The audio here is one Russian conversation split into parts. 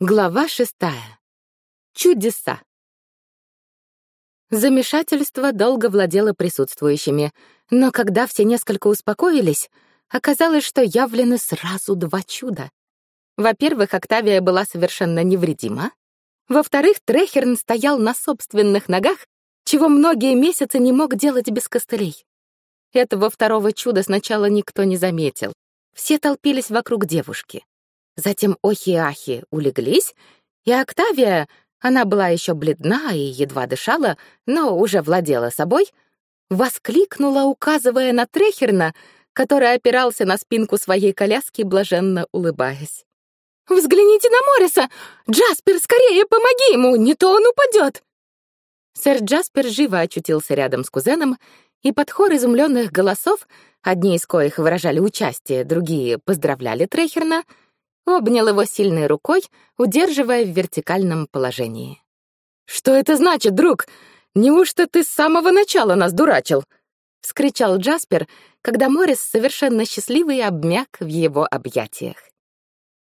Глава шестая. Чудеса. Замешательство долго владело присутствующими, но когда все несколько успокоились, оказалось, что явлены сразу два чуда. Во-первых, Октавия была совершенно невредима. Во-вторых, Трехерн стоял на собственных ногах, чего многие месяцы не мог делать без костылей. Этого второго чуда сначала никто не заметил. Все толпились вокруг девушки. Затем охи-ахи улеглись, и Октавия, она была еще бледна и едва дышала, но уже владела собой, воскликнула, указывая на Трехерна, который опирался на спинку своей коляски, блаженно улыбаясь. «Взгляните на Морриса! Джаспер, скорее помоги ему, не то он упадет!» Сэр Джаспер живо очутился рядом с кузеном, и под хор изумленных голосов, одни из коих выражали участие, другие поздравляли Трехерна — обнял его сильной рукой, удерживая в вертикальном положении. «Что это значит, друг? Неужто ты с самого начала нас дурачил?» — вскричал Джаспер, когда Моррис, совершенно счастливый, обмяк в его объятиях.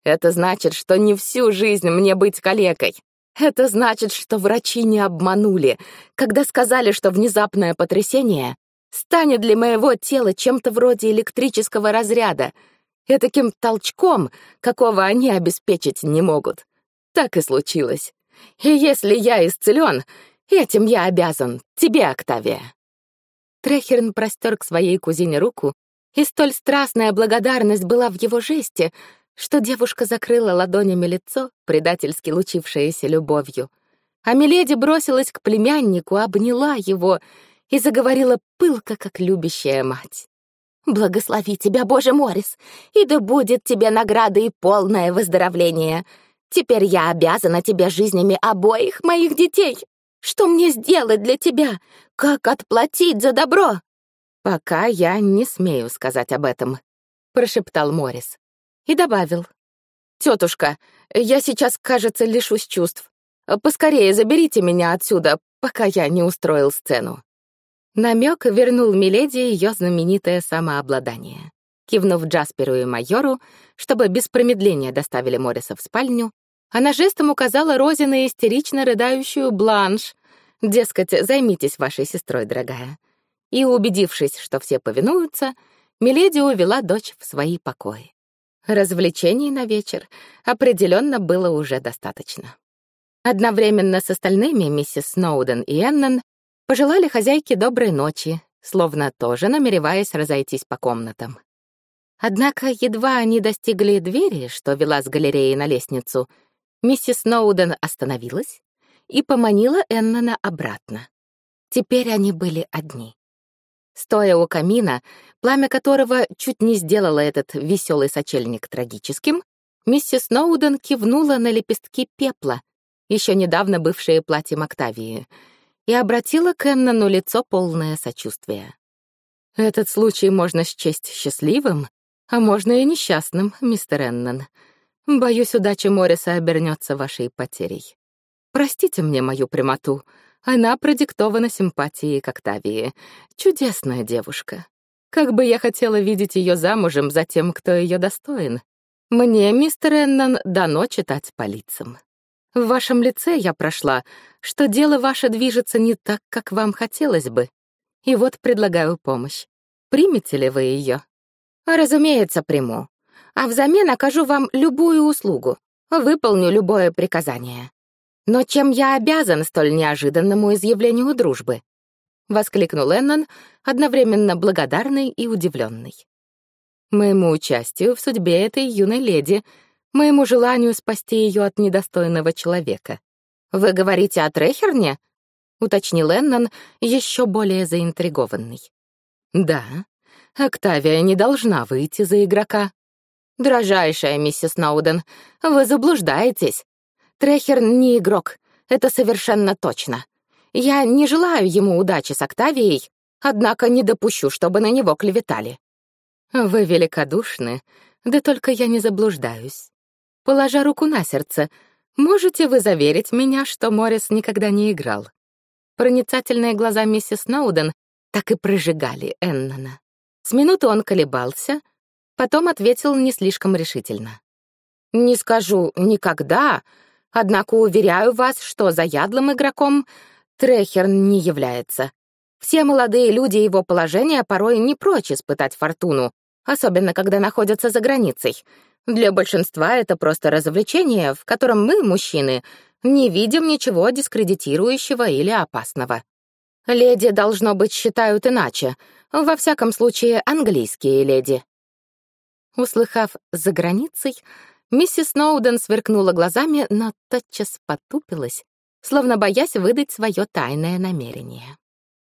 «Это значит, что не всю жизнь мне быть калекой. Это значит, что врачи не обманули, когда сказали, что внезапное потрясение станет для моего тела чем-то вроде электрического разряда — этаким толчком, какого они обеспечить не могут. Так и случилось. И если я исцелен, этим я обязан тебе, Октавия. Трехерн простер к своей кузине руку, и столь страстная благодарность была в его жесте, что девушка закрыла ладонями лицо, предательски лучившееся любовью. А Миледи бросилась к племяннику, обняла его и заговорила пылко, как любящая мать. Благослови тебя, Боже Морис, и да будет тебе награда и полное выздоровление. Теперь я обязана тебе жизнями обоих моих детей. Что мне сделать для тебя? Как отплатить за добро? Пока я не смею сказать об этом, прошептал Морис и добавил: Тетушка, я сейчас, кажется, лишусь чувств. Поскорее заберите меня отсюда, пока я не устроил сцену. Намек вернул Миледи ее знаменитое самообладание. Кивнув Джасперу и майору, чтобы без промедления доставили Морриса в спальню, она жестом указала Розе на истерично рыдающую Бланш, дескать, займитесь вашей сестрой, дорогая. И, убедившись, что все повинуются, Миледи увела дочь в свои покои. Развлечений на вечер определенно было уже достаточно. Одновременно с остальными миссис Сноуден и Эннон Пожелали хозяйке доброй ночи, словно тоже намереваясь разойтись по комнатам. Однако едва они достигли двери, что вела с галереи на лестницу, миссис Сноуден остановилась и поманила Эннона обратно. Теперь они были одни. Стоя у камина, пламя которого чуть не сделало этот веселый сочельник трагическим, миссис Сноуден кивнула на лепестки пепла, еще недавно бывшие платьем Октавии — и обратила к Эннону лицо полное сочувствия. «Этот случай можно счесть счастливым, а можно и несчастным, мистер Эннон. Боюсь, удача Морриса обернется вашей потерей. Простите мне мою прямоту, она продиктована симпатией к Октавии. Чудесная девушка. Как бы я хотела видеть ее замужем за тем, кто ее достоин. Мне, мистер Эннон, дано читать по лицам. В вашем лице я прошла, что дело ваше движется не так, как вам хотелось бы. И вот предлагаю помощь. Примете ли вы ее? Разумеется, приму. А взамен окажу вам любую услугу, выполню любое приказание. Но чем я обязан столь неожиданному изъявлению дружбы? Воскликнул Эннон, одновременно благодарный и удивленный. Моему участию в судьбе этой юной леди — моему желанию спасти ее от недостойного человека. «Вы говорите о Трехерне?» — уточнил Эннон, еще более заинтригованный. «Да, Октавия не должна выйти за игрока». «Дрожайшая миссис Сноуден, вы заблуждаетесь. Трехерн не игрок, это совершенно точно. Я не желаю ему удачи с Октавией, однако не допущу, чтобы на него клеветали». «Вы великодушны, да только я не заблуждаюсь. Положа руку на сердце, можете вы заверить меня, что Моррис никогда не играл? Проницательные глаза миссис Сноуден так и прожигали Эннона. С минуты он колебался, потом ответил не слишком решительно. Не скажу «никогда», однако уверяю вас, что заядлым игроком Трехерн не является. Все молодые люди его положения порой не прочь испытать фортуну, особенно когда находятся за границей. Для большинства это просто развлечение, в котором мы, мужчины, не видим ничего дискредитирующего или опасного. Леди, должно быть, считают иначе. Во всяком случае, английские леди. Услыхав «за границей», миссис Сноуден сверкнула глазами, но тотчас потупилась, словно боясь выдать свое тайное намерение.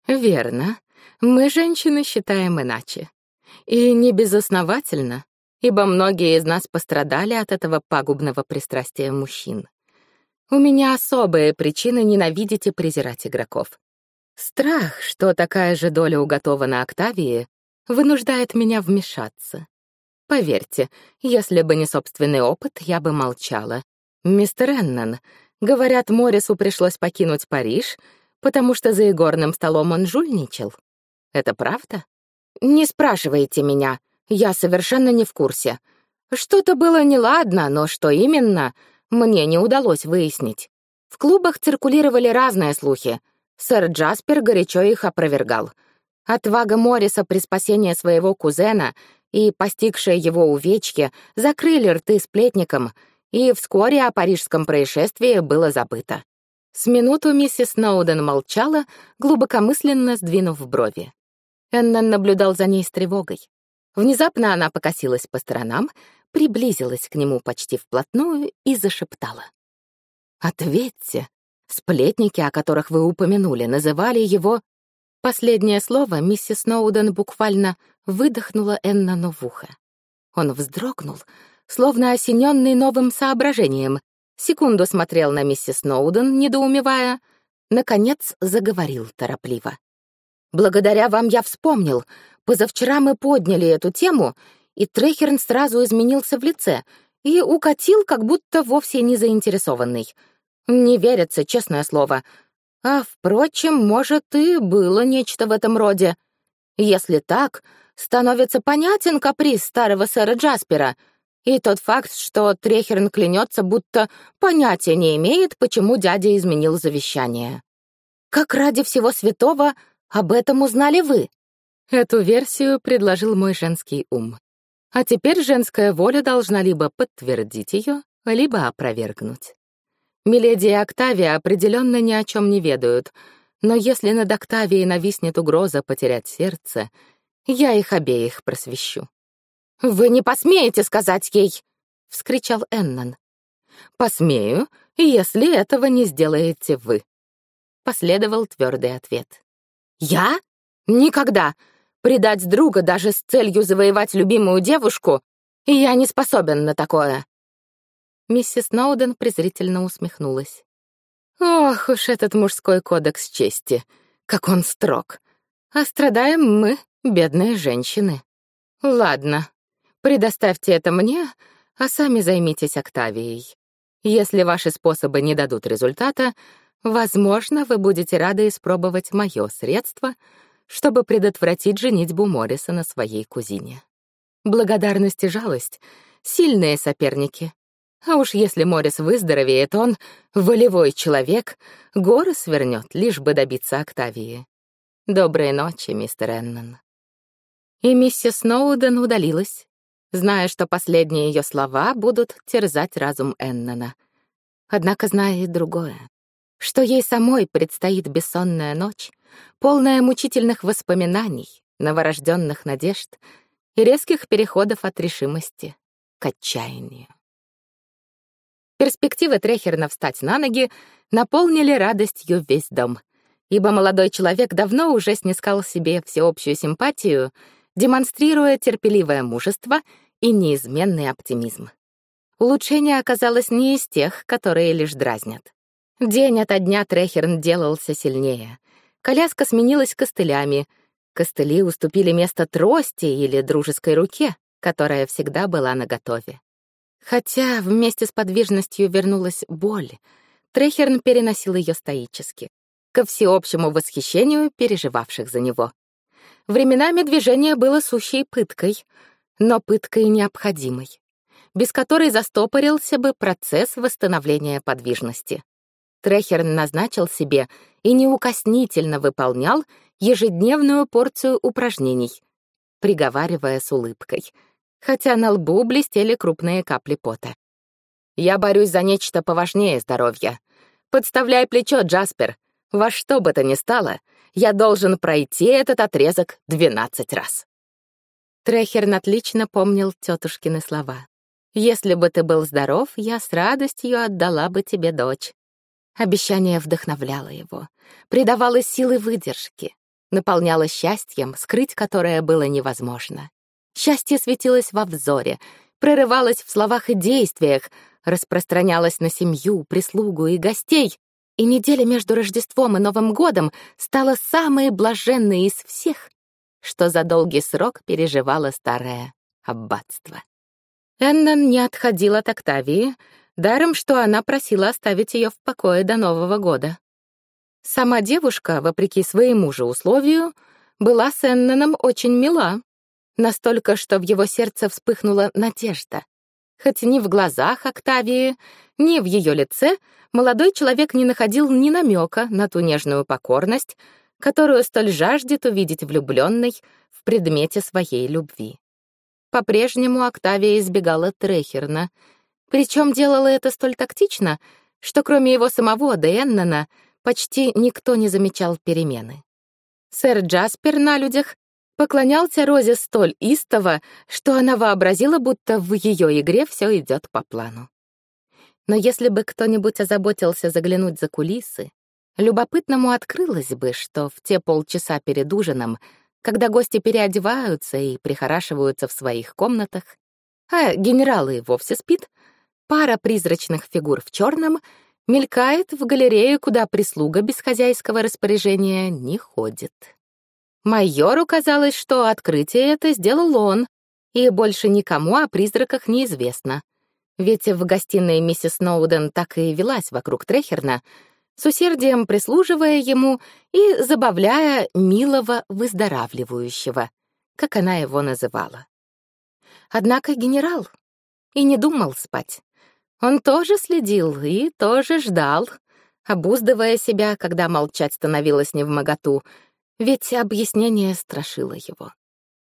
«Верно. Мы, женщины, считаем иначе. И не безосновательно, ибо многие из нас пострадали от этого пагубного пристрастия мужчин. У меня особые причины ненавидеть и презирать игроков. Страх, что такая же доля уготована Октавии, вынуждает меня вмешаться. Поверьте, если бы не собственный опыт, я бы молчала. Мистер Эннон, говорят, Морису пришлось покинуть Париж, потому что за игорным столом он жульничал. Это правда? Не спрашивайте меня, я совершенно не в курсе. Что-то было неладно, но что именно, мне не удалось выяснить. В клубах циркулировали разные слухи. Сэр Джаспер горячо их опровергал. Отвага Морриса при спасении своего кузена и постигшее его увечье закрыли рты сплетникам, и вскоре о парижском происшествии было забыто. С минуту миссис Сноуден молчала, глубокомысленно сдвинув брови. Эннон наблюдал за ней с тревогой. Внезапно она покосилась по сторонам, приблизилась к нему почти вплотную и зашептала. «Ответьте, сплетники, о которых вы упомянули, называли его Последнее слово миссис Сноуден буквально выдохнула Эннону в ухо. Он вздрогнул, словно осененный новым соображением, секунду смотрел на миссис Сноуден, недоумевая, наконец заговорил торопливо. «Благодаря вам я вспомнил. Позавчера мы подняли эту тему, и Трехерн сразу изменился в лице и укатил, как будто вовсе не заинтересованный. Не верится, честное слово. А, впрочем, может, и было нечто в этом роде. Если так, становится понятен каприз старого сэра Джаспера и тот факт, что Трехерн клянется, будто понятия не имеет, почему дядя изменил завещание. Как ради всего святого об этом узнали вы? Эту версию предложил мой женский ум. А теперь женская воля должна либо подтвердить ее, либо опровергнуть. Миледи и Октавия определенно ни о чем не ведают, но если над Октавией нависнет угроза потерять сердце, я их обеих просвещу. «Вы не посмеете сказать ей!» — вскричал Эннон. «Посмею, если этого не сделаете вы», — последовал твердый ответ. «Я? Никогда! Предать друга даже с целью завоевать любимую девушку? Я не способен на такое!» Миссис Сноуден презрительно усмехнулась. «Ох уж этот мужской кодекс чести! Как он строг! А страдаем мы, бедные женщины. Ладно, предоставьте это мне, а сами займитесь Октавией. Если ваши способы не дадут результата, возможно, вы будете рады испробовать мое средство, чтобы предотвратить женитьбу Морриса на своей кузине. Благодарность и жалость — сильные соперники. А уж если Морис выздоровеет, он, волевой человек, горы свернет, лишь бы добиться Октавии. Доброй ночи, мистер Эннон. И миссис Сноуден удалилась, зная, что последние ее слова будут терзать разум Эннона. Однако зная и другое, что ей самой предстоит бессонная ночь, полная мучительных воспоминаний, новорожденных надежд и резких переходов от решимости к отчаянию. Перспективы Трехерна встать на ноги наполнили радостью весь дом, ибо молодой человек давно уже снискал себе всеобщую симпатию, демонстрируя терпеливое мужество и неизменный оптимизм. Улучшение оказалось не из тех, которые лишь дразнят. День ото дня Трехерн делался сильнее. Коляска сменилась костылями. Костыли уступили место трости или дружеской руке, которая всегда была наготове. Хотя вместе с подвижностью вернулась боль, Трехерн переносил ее стоически, ко всеобщему восхищению переживавших за него. Временами движение было сущей пыткой, но пыткой необходимой. без которой застопорился бы процесс восстановления подвижности. Трехерн назначил себе и неукоснительно выполнял ежедневную порцию упражнений, приговаривая с улыбкой, хотя на лбу блестели крупные капли пота. «Я борюсь за нечто поважнее здоровья. Подставляй плечо, Джаспер. Во что бы то ни стало, я должен пройти этот отрезок двенадцать раз». Трехерн отлично помнил тетушкины слова. «Если бы ты был здоров, я с радостью отдала бы тебе дочь». Обещание вдохновляло его, придавало силы выдержки, наполняло счастьем, скрыть которое было невозможно. Счастье светилось во взоре, прорывалось в словах и действиях, распространялось на семью, прислугу и гостей, и неделя между Рождеством и Новым годом стала самой блаженной из всех, что за долгий срок переживало старое аббатство. Эннон не отходил от Октавии, даром что она просила оставить ее в покое до Нового года. Сама девушка, вопреки своему же условию, была с Энноном очень мила, настолько, что в его сердце вспыхнула надежда. Хоть ни в глазах Октавии, ни в ее лице молодой человек не находил ни намека на ту нежную покорность, которую столь жаждет увидеть влюбленный в предмете своей любви. По-прежнему Октавия избегала Трехерна, причем делала это столь тактично, что кроме его самого Деннона почти никто не замечал перемены. Сэр Джаспер на людях поклонялся Розе столь истово, что она вообразила, будто в ее игре все идет по плану. Но если бы кто-нибудь озаботился заглянуть за кулисы, любопытному открылось бы, что в те полчаса перед ужином, когда гости переодеваются и прихорашиваются в своих комнатах, а генерал и вовсе спит, пара призрачных фигур в черном мелькает в галерею, куда прислуга без хозяйского распоряжения не ходит. Майору казалось, что открытие это сделал он, и больше никому о призраках неизвестно. Ведь в гостиной миссис Сноуден так и велась вокруг Трехерна, с усердием прислуживая ему и забавляя милого выздоравливающего, как она его называла. Однако генерал и не думал спать. Он тоже следил и тоже ждал, обуздывая себя, когда молчать становилось невмоготу, ведь объяснение страшило его.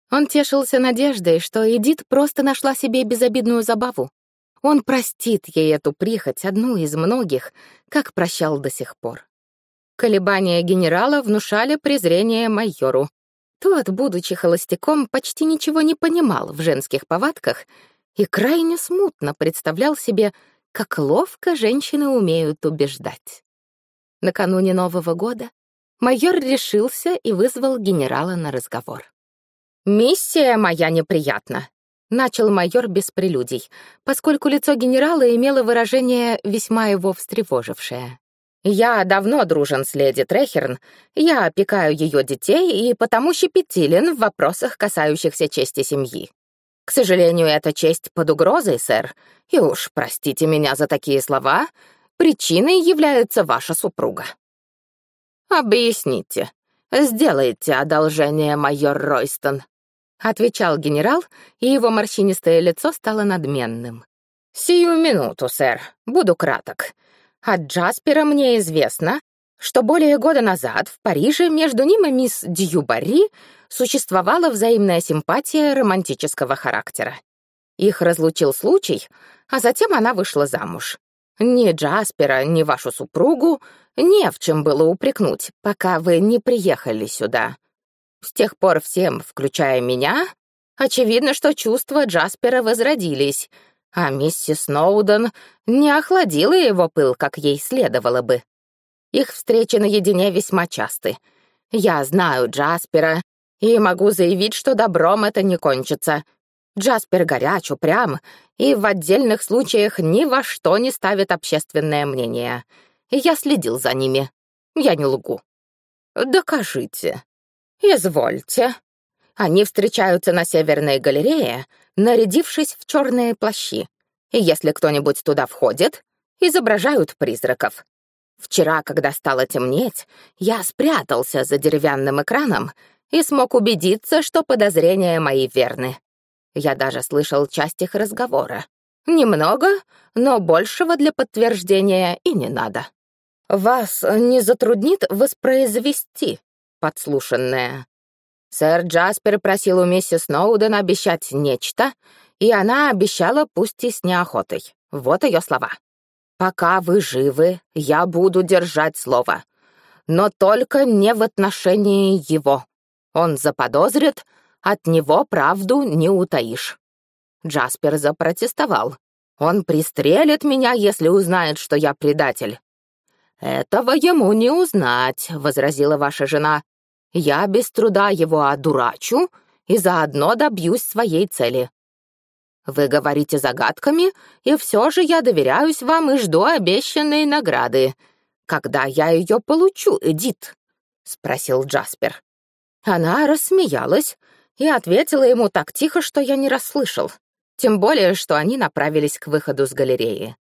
Он тешился надеждой, что Эдит просто нашла себе безобидную забаву. Он простит ей эту прихоть, одну из многих, как прощал до сих пор. Колебания генерала внушали презрение майору. Тот, будучи холостяком, почти ничего не понимал в женских повадках и крайне смутно представлял себе, как ловко женщины умеют убеждать. Накануне Нового года майор решился и вызвал генерала на разговор. «Миссия моя неприятна», — начал майор без прелюдий, поскольку лицо генерала имело выражение, весьма его встревожившее. «Я давно дружен с леди Трехерн, я опекаю ее детей и потому щепетилен в вопросах, касающихся чести семьи. К сожалению, эта честь под угрозой, сэр, и уж простите меня за такие слова, причиной является ваша супруга». «Объясните. Сделайте одолжение, майор Ройстон», — отвечал генерал, и его морщинистое лицо стало надменным. «Сию минуту, сэр. Буду краток. От Джаспера мне известно, что более года назад в Париже между ним и мисс Дьюбари существовала взаимная симпатия романтического характера. Их разлучил случай, а затем она вышла замуж. Ни Джаспера, ни вашу супругу не в чем было упрекнуть, пока вы не приехали сюда. С тех пор всем, включая меня, очевидно, что чувства Джаспера возродились, а миссис Сноуден не охладила его пыл, как ей следовало бы. Их встречи наедине весьма часты. Я знаю Джаспера и могу заявить, что добром это не кончится. Джаспер горяч, упрям и в отдельных случаях ни во что не ставит общественное мнение. Я следил за ними. Я не лгу. Докажите. Извольте. Они встречаются на Северной галерее, нарядившись в черные плащи. И если кто-нибудь туда входит, изображают призраков. Вчера, когда стало темнеть, я спрятался за деревянным экраном и смог убедиться, что подозрения мои верны. Я даже слышал часть их разговора. Немного, но большего для подтверждения и не надо. Вас не затруднит воспроизвести подслушанное. Сэр Джаспер просил у миссис Сноуден обещать нечто, и она обещала, пусть и с неохотой. Вот ее слова. «Пока вы живы, я буду держать слово. Но только не в отношении его. Он заподозрит, от него правду не утаишь». Джаспер запротестовал. «Он пристрелит меня, если узнает, что я предатель». «Этого ему не узнать», — возразила ваша жена. «Я без труда его одурачу и заодно добьюсь своей цели. Вы говорите загадками, и все же я доверяюсь вам и жду обещанной награды. Когда я ее получу, Эдит?» — спросил Джаспер. Она рассмеялась и ответила ему так тихо, что я не расслышал. Тем более, что они направились к выходу с галереи.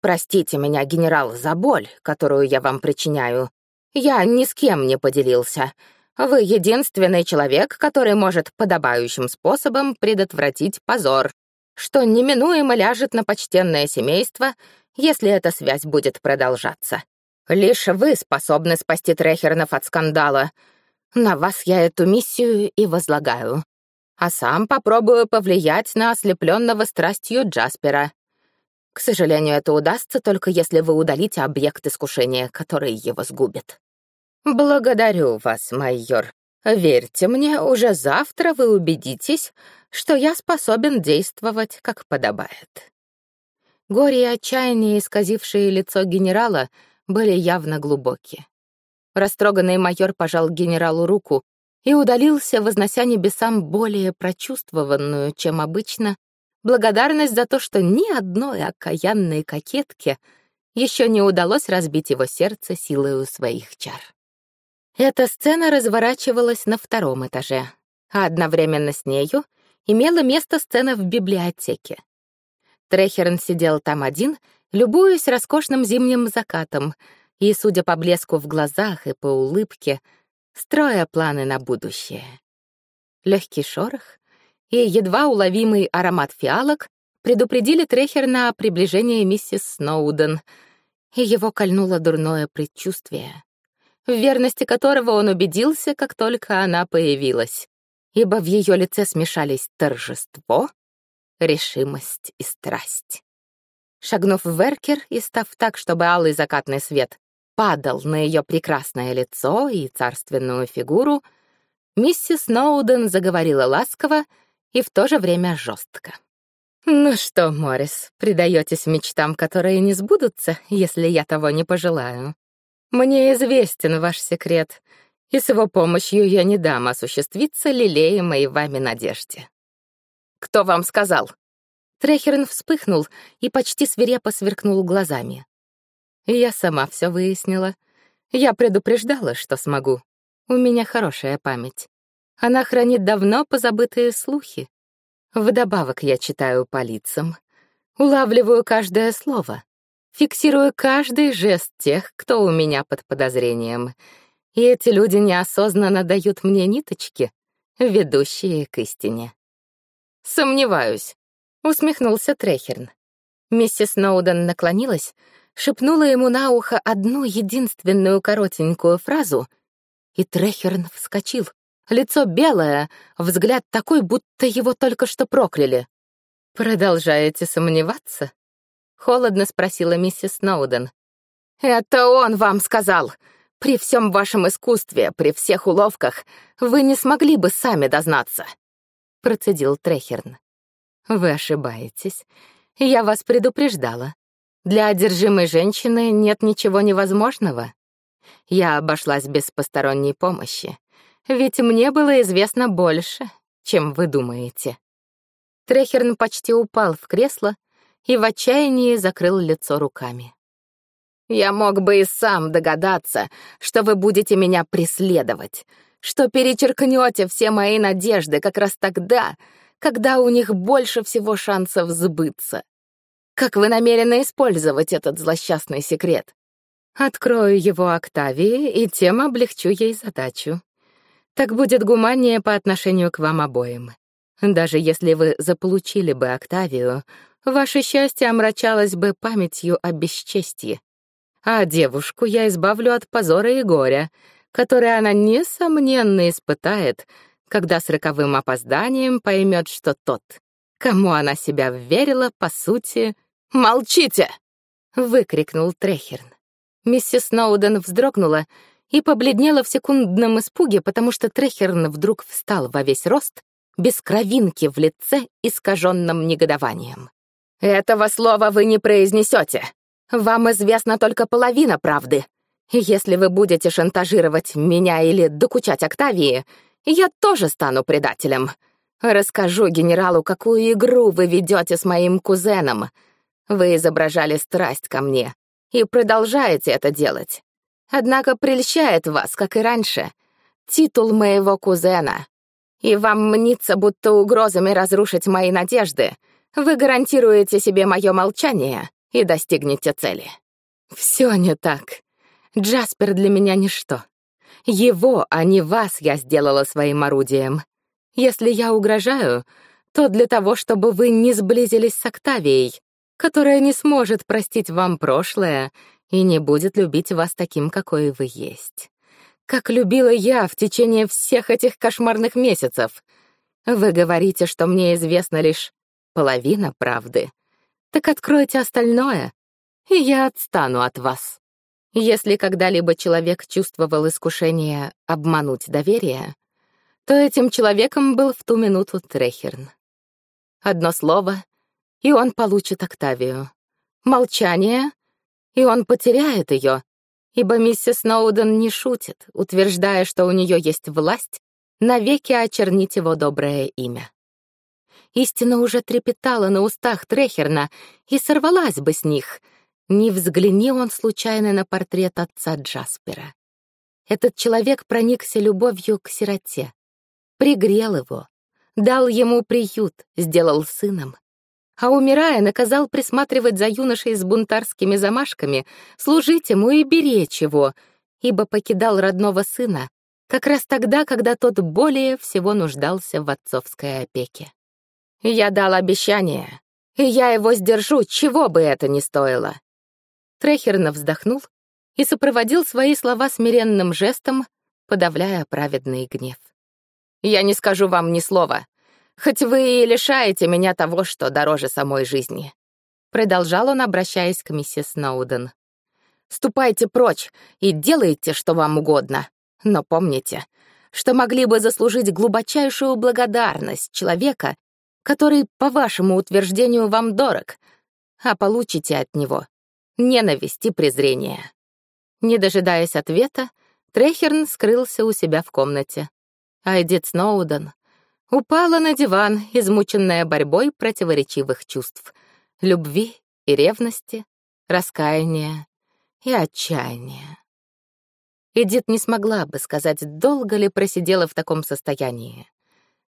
«Простите меня, генерал, за боль, которую я вам причиняю. Я ни с кем не поделился. Вы единственный человек, который может подобающим способом предотвратить позор, что неминуемо ляжет на почтенное семейство, если эта связь будет продолжаться. Лишь вы способны спасти Трехернов от скандала. На вас я эту миссию и возлагаю. А сам попробую повлиять на ослепленного страстью Джаспера. К сожалению, это удастся только если вы удалите объект искушения, который его сгубит. Благодарю вас, майор. Верьте мне, уже завтра вы убедитесь, что я способен действовать, как подобает. Горе и отчаяние, исказившие лицо генерала, были явно глубокие. Растроганный майор пожал генералу руку и удалился, вознося небесам более прочувствованную, чем обычно, благодарность за то, что ни одной окаянной кокетке еще не удалось разбить его сердце силою своих чар. Эта сцена разворачивалась на втором этаже, а одновременно с нею имела место сцена в библиотеке. Трехерн сидел там один, любуясь роскошным зимним закатом, и, судя по блеску в глазах и по улыбке, строя планы на будущее. Легкий шорох и едва уловимый аромат фиалок предупредили Трехерна о приближении миссис Сноуден, и его кольнуло дурное предчувствие в верности которого он убедился, как только она появилась, ибо в ее лице смешались торжество, решимость и страсть. Шагнув в Веркер и став так, чтобы алый закатный свет падал на ее прекрасное лицо и царственную фигуру, миссис Ноуден заговорила ласково и в то же время жестко. «Ну что, Моррис, предаетесь мечтам, которые не сбудутся, если я того не пожелаю?» Мне известен ваш секрет, и с его помощью я не дам осуществиться лелеемой вами надежде. Кто вам сказал? Трехерн вспыхнул и почти свирепо сверкнул глазами. Я сама все выяснила. Я предупреждала, что смогу. У меня хорошая память. Она хранит давно позабытые слухи. Вдобавок я читаю по лицам, улавливаю каждое слово фиксирую каждый жест тех, кто у меня под подозрением. И эти люди неосознанно дают мне ниточки, ведущие к истине. «Сомневаюсь», — усмехнулся Трехерн. Миссис Сноуден наклонилась, шепнула ему на ухо одну единственную коротенькую фразу, и Трехерн вскочил. Лицо белое, взгляд такой, будто его только что прокляли. «Продолжаете сомневаться?» Холодно спросила миссис Сноуден. «Это он вам сказал. При всем вашем искусстве, при всех уловках, вы не смогли бы сами дознаться», — процедил Трехерн. «Вы ошибаетесь. Я вас предупреждала. Для одержимой женщины нет ничего невозможного. Я обошлась без посторонней помощи, ведь мне было известно больше, чем вы думаете». Трехерн почти упал в кресло, и в отчаянии закрыл лицо руками. «Я мог бы и сам догадаться, что вы будете меня преследовать, что перечеркнете все мои надежды как раз тогда, когда у них больше всего шансов сбыться. Как вы намерены использовать этот злосчастный секрет? Открою его Октавии и тем облегчу ей задачу. Так будет гуманнее по отношению к вам обоим. Даже если вы заполучили бы Октавию, ваше счастье омрачалось бы памятью о бесчестии. А девушку я избавлю от позора и горя, которое она, несомненно, испытает, когда с роковым опозданием поймет, что тот, кому она себя верила, по сути... «Молчите!» — выкрикнул Трехерн. Миссис Сноуден вздрогнула и побледнела в секундном испуге, потому что Трехерн вдруг встал во весь рост, без кровинки в лице, искаженном негодованием. «Этого слова вы не произнесете. Вам известна только половина правды. Если вы будете шантажировать меня или докучать Октавии, я тоже стану предателем. Расскажу генералу, какую игру вы ведете с моим кузеном. Вы изображали страсть ко мне и продолжаете это делать. Однако прельщает вас, как и раньше, титул моего кузена. И вам мнится, будто угрозами разрушить мои надежды вы гарантируете себе мое молчание и достигнете цели. Все не так. Джаспер для меня ничто. Его, а не вас, я сделала своим орудием. Если я угрожаю, то для того, чтобы вы не сблизились с Октавией, которая не сможет простить вам прошлое и не будет любить вас таким, какой вы есть. Как любила я в течение всех этих кошмарных месяцев. Вы говорите, что мне известно лишь половина правды. Так откройте остальное, и я отстану от вас. Если когда-либо человек чувствовал искушение обмануть доверие, то этим человеком был в ту минуту Трехерн. Одно слово, и он получит Октавию. Молчание, и он потеряет ее, ибо миссис Сноуден не шутит, утверждая, что у нее есть власть навеки очернить его доброе имя. Истина уже трепетала на устах Трехерна и сорвалась бы с них, не взгляни он случайно на портрет отца Джаспера. Этот человек проникся любовью к сироте, пригрел его, дал ему приют, сделал сыном, а умирая, наказал присматривать за юношей с бунтарскими замашками, служить ему и беречь его, ибо покидал родного сына как раз тогда, когда тот более всего нуждался в отцовской опеке. Я дал обещание, и я его сдержу, чего бы это ни стоило. Трехерно вздохнул и сопроводил свои слова смиренным жестом, подавляя праведный гнев. «Я не скажу вам ни слова, хоть вы и лишаете меня того, что дороже самой жизни», продолжал он, обращаясь к миссис Сноуден. «Ступайте прочь и делайте, что вам угодно, но помните, что могли бы заслужить глубочайшую благодарность человека, который, по вашему утверждению, вам дорог, а получите от него ненависть и презрение. Не дожидаясь ответа, Трехерн скрылся у себя в комнате. А Эдит Сноуден упала на диван, измученная борьбой противоречивых чувств — любви и ревности, раскаяния и отчаяния. Эдит не смогла бы сказать, долго ли просидела в таком состоянии.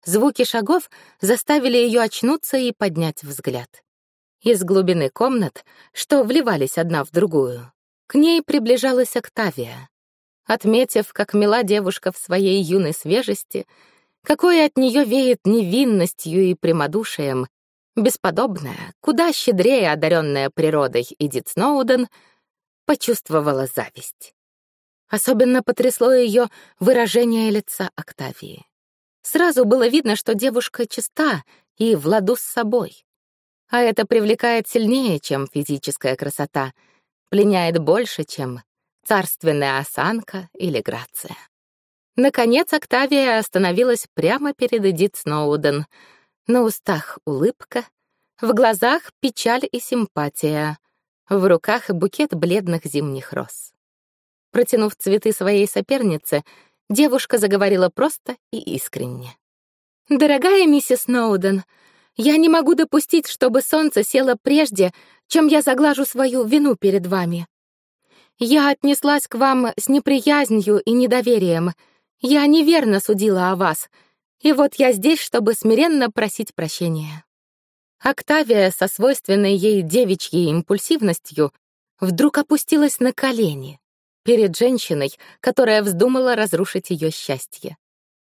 Звуки шагов заставили ее очнуться и поднять взгляд. Из глубины комнат, что вливались одна в другую, к ней приближалась Октавия. Отметив, как мила девушка в своей юной свежести, какой от нее веет невинностью и прямодушием, бесподобная, куда щедрее одаренная природой Эдит Сноуден, почувствовала зависть. Особенно потрясло ее выражение лица Октавии. Сразу было видно, что девушка чиста и в ладу с собой. А это привлекает сильнее, чем физическая красота, пленяет больше, чем царственная осанка или грация. Наконец Октавия остановилась прямо перед Эдит Сноуден. На устах улыбка, в глазах печаль и симпатия, в руках букет бледных зимних роз. Протянув цветы своей сопернице, Девушка заговорила просто и искренне. «Дорогая миссис Сноуден, я не могу допустить, чтобы солнце село прежде, чем я заглажу свою вину перед вами. Я отнеслась к вам с неприязнью и недоверием. Я неверно судила о вас, и вот я здесь, чтобы смиренно просить прощения». Октавия со свойственной ей девичьей импульсивностью вдруг опустилась на колени, перед женщиной, которая вздумала разрушить ее счастье.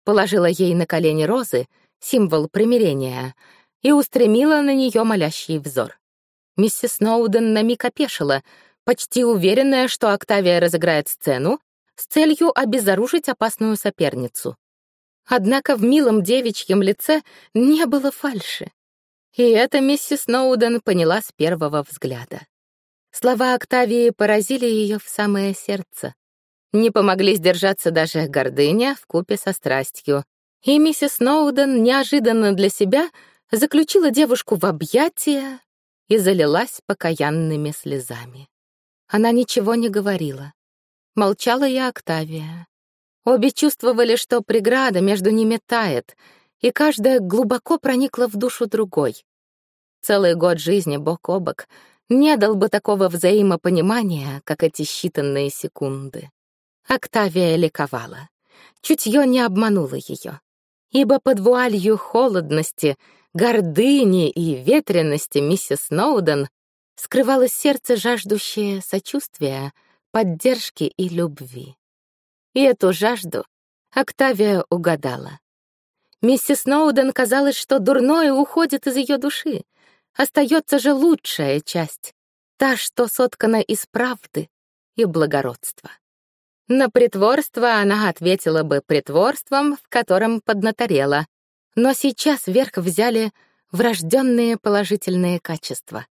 Положила ей на колени розы, символ примирения, и устремила на нее молящий взор. Миссис Сноуден на миг опешила, почти уверенная, что Октавия разыграет сцену с целью обезоружить опасную соперницу. Однако в милом девичьем лице не было фальши. И это миссис Сноуден поняла с первого взгляда. Слова Октавии поразили ее в самое сердце. Не помогли сдержаться даже гордыня в купе со страстью. И миссис Сноуден неожиданно для себя заключила девушку в объятия и залилась покаянными слезами. Она ничего не говорила. Молчала и Октавия. Обе чувствовали, что преграда между ними тает, и каждая глубоко проникла в душу другой. Целый год жизни бок о бок не дал бы такого взаимопонимания, как эти считанные секунды. Октавия ликовала. Чутье не обмануло ее, ибо под вуалью холодности, гордыни и ветренности миссис Сноуден скрывалось сердце, жаждущее сочувствия, поддержки и любви. И эту жажду Октавия угадала. Миссис Сноуден казалось, что дурное уходит из ее души. Остается же лучшая часть, та, что соткана из правды и благородства. На притворство она ответила бы притворством, в котором поднаторела, но сейчас верх взяли врожденные положительные качества.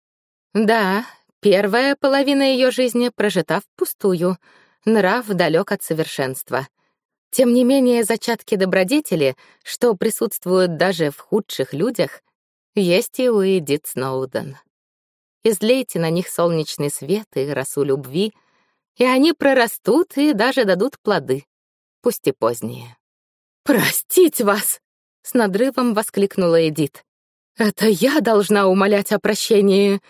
Да, первая половина ее жизни прожита впустую — нрав далек от совершенства. Тем не менее, зачатки добродетели, что присутствуют даже в худших людях, есть и у Эдит Сноуден. Излейте на них солнечный свет и росу любви, и они прорастут и даже дадут плоды, пусть и поздние. «Простить вас!» — с надрывом воскликнула Эдит. «Это я должна умолять о прощении.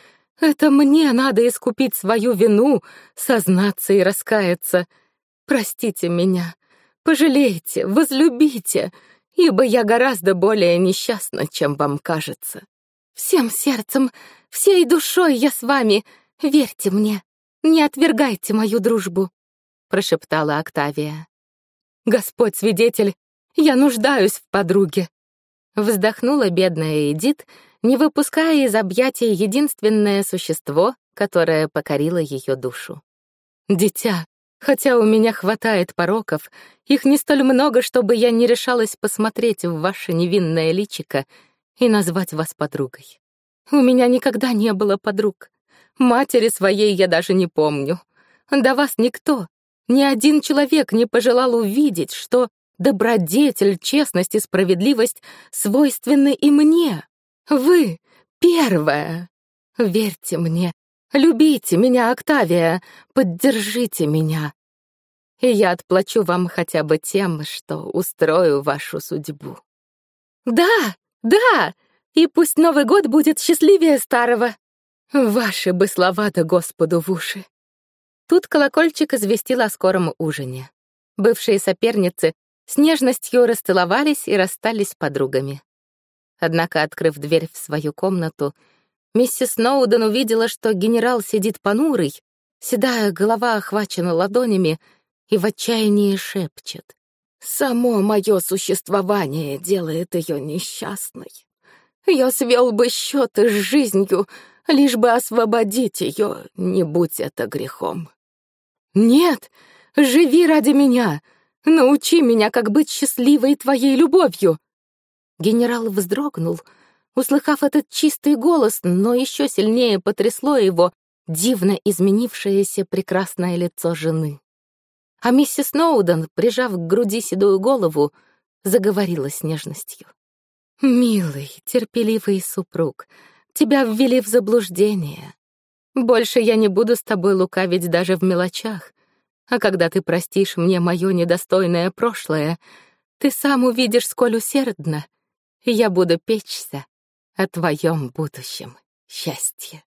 Это мне надо искупить свою вину, сознаться и раскаяться. Простите меня, пожалейте, возлюбите, ибо я гораздо более несчастна, чем вам кажется. Всем сердцем, всей душой я с вами. Верьте мне, не отвергайте мою дружбу, прошептала Октавия. Господь свидетель, я нуждаюсь в подруге. Вздохнула бедная Эдит, не выпуская из объятий единственное существо, которое покорило ее душу. «Дитя, хотя у меня хватает пороков, их не столь много, чтобы я не решалась посмотреть в ваше невинное личико и назвать вас подругой. У меня никогда не было подруг. Матери своей я даже не помню. До вас никто, ни один человек не пожелал увидеть, что добродетель, честность и справедливость свойственны и мне. Вы первая. Верьте мне, любите меня, Октавия, поддержите меня. И я отплачу вам хотя бы тем, что устрою вашу судьбу. Да, да, и пусть Новый год будет счастливее старого. Ваши бы слова-то Господу в уши. Тут колокольчик известил о скором ужине. Бывшие соперницы с нежностью расцеловались и расстались подругами. Однако, открыв дверь в свою комнату, миссис Сноуден увидела, что генерал сидит понурый, седая голова охвачена ладонями и в отчаянии шепчет. «Само мое существование делает ее несчастной. Я свел бы счеты с жизнью, лишь бы освободить ее, не будь это грехом. Нет, живи ради меня, научи меня, как быть счастливой твоей любовью. Генерал вздрогнул, услыхав этот чистый голос, но еще сильнее потрясло его дивно изменившееся прекрасное лицо жены. А миссис Сноуден, прижав к груди седую голову, заговорила с нежностью. «Милый, терпеливый супруг, тебя ввели в заблуждение. Больше я не буду с тобой лукавить даже в мелочах, а когда ты простишь мне мое недостойное прошлое, ты сам увидишь, сколь усердно я буду печься о твоем будущем счастье.